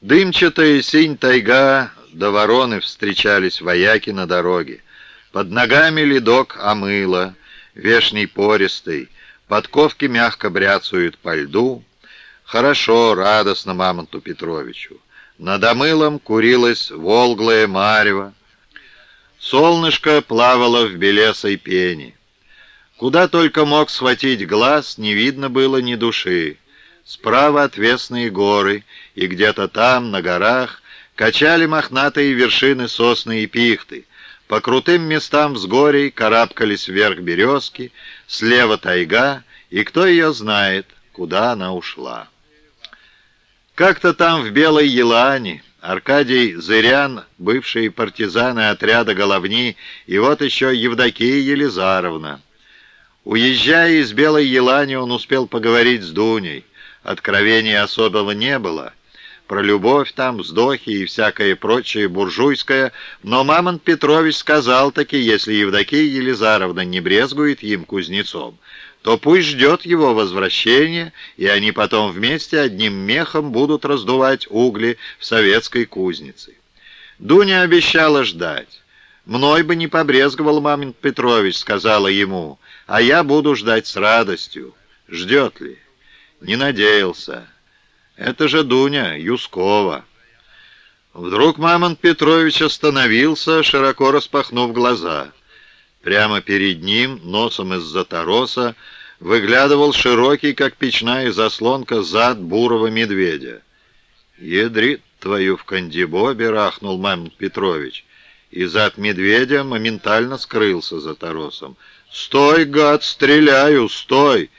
Дымчатая синь тайга до вороны встречались вояки на дороге. Под ногами ледок омыло, вешний пористый, подковки мягко бряцают по льду. Хорошо, радостно Мамонту Петровичу. Над омылом курилась волглая марево. Солнышко плавало в белесой пене. Куда только мог схватить глаз, не видно было ни души. Справа отвесные горы, и где-то там, на горах, качали мохнатые вершины сосны и пихты. По крутым местам взгорий карабкались вверх березки, слева тайга, и кто ее знает, куда она ушла. Как-то там в Белой Елане Аркадий Зырян, бывшие партизаны отряда Головни, и вот еще Евдокия Елизаровна. Уезжая из Белой Елани, он успел поговорить с Дуней откровения особого не было. Про любовь там, вздохи и всякое прочее буржуйское, но Мамонт Петрович сказал таки, если Евдокия Елизаровна не брезгует им кузнецом, то пусть ждет его возвращения, и они потом вместе одним мехом будут раздувать угли в советской кузнице. Дуня обещала ждать. «Мной бы не побрезговал Мамонт Петрович», — сказала ему, — «а я буду ждать с радостью. Ждет ли?» Не надеялся. Это же Дуня Юскова. Вдруг Мамонт Петрович остановился, широко распахнув глаза. Прямо перед ним, носом из-за тороса, выглядывал широкий, как печная заслонка, зад бурого медведя. «Ядрит твою в кандибобе!» — рахнул Мамонт Петрович. И зад медведя моментально скрылся за торосом. «Стой, гад, стреляю, стой!»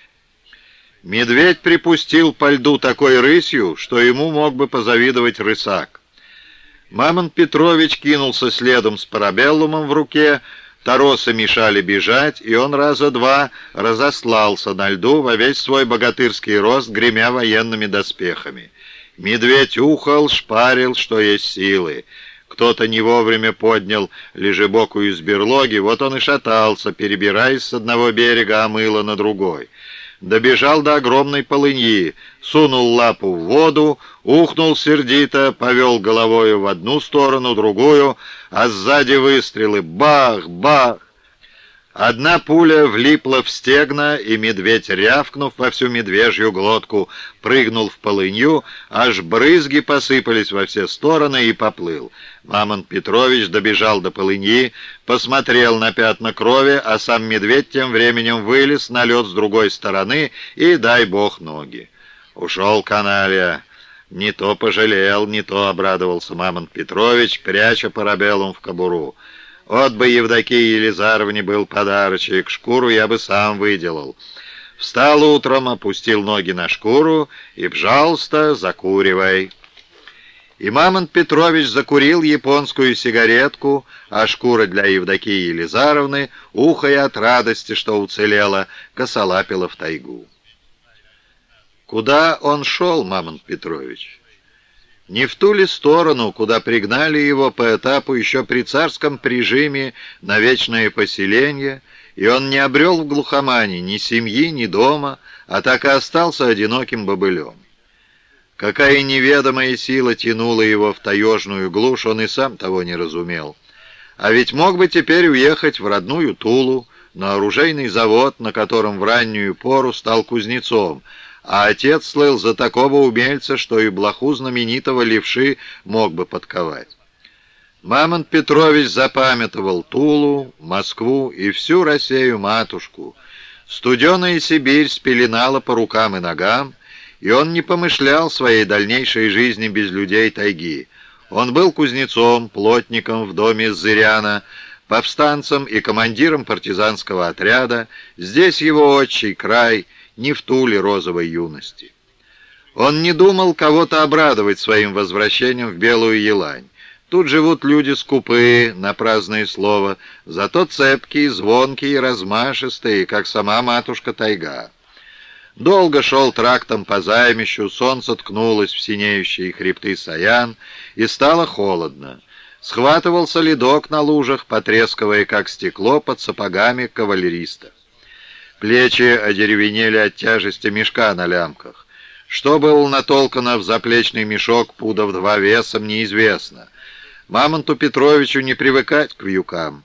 Медведь припустил по льду такой рысью, что ему мог бы позавидовать рысак. Мамонт Петрович кинулся следом с парабеллумом в руке, Торосы мешали бежать, и он раза два разослался на льду во весь свой богатырский рост, гремя военными доспехами. Медведь ухал, шпарил, что есть силы. Кто-то не вовремя поднял лежебоку из берлоги, вот он и шатался, перебираясь с одного берега омыла на другой добежал до огромной полыньи, сунул лапу в воду, ухнул сердито, повел головою в одну сторону, другую, а сзади выстрелы «бах! бах!». Одна пуля влипла в стегна, и медведь, рявкнув во всю медвежью глотку, прыгнул в полынью, аж брызги посыпались во все стороны и поплыл. Мамонт Петрович добежал до полыньи, посмотрел на пятна крови, а сам медведь тем временем вылез на лед с другой стороны и, дай бог, ноги. Ушел каналья. Не то пожалел, не то обрадовался Мамонт Петрович, пряча парабеллум в кобуру. Вот бы Евдокии Елизаровне был подарочек, шкуру я бы сам выделал. Встал утром, опустил ноги на шкуру и, пожалуйста, закуривай. И Мамонт Петрович закурил японскую сигаретку, а шкура для Евдокии Елизаровны, ухая от радости, что уцелела, косолапила в тайгу. Куда он шел, Мамонт Петрович? Не в ту ли сторону, куда пригнали его по этапу еще при царском прижиме на вечное поселение, и он не обрел в глухомане ни семьи, ни дома, а так и остался одиноким бобылем. Какая неведомая сила тянула его в таежную глушь, он и сам того не разумел. А ведь мог бы теперь уехать в родную Тулу, на оружейный завод, на котором в раннюю пору стал кузнецом, а отец слыл за такого умельца, что и блоху знаменитого левши мог бы подковать. Мамонт Петрович запамятовал Тулу, Москву и всю Россию-матушку. Студеная Сибирь спеленала по рукам и ногам, и он не помышлял своей дальнейшей жизни без людей тайги. Он был кузнецом, плотником в доме Зыряна, повстанцем и командиром партизанского отряда. Здесь его отчий край — не в туле розовой юности. Он не думал кого-то обрадовать своим возвращением в Белую Елань. Тут живут люди скупые, на праздное слово, зато цепкие, звонкие размашистые, как сама матушка тайга. Долго шел трактом по займищу, солнце ткнулось в синеющие хребты Саян, и стало холодно. Схватывался ледок на лужах, потрескивая, как стекло, под сапогами кавалериста. Плечи одеревенели от тяжести мешка на лямках. Что было натолкано в заплечный мешок пудов два весом, неизвестно. Мамонту Петровичу не привыкать к вьюкам.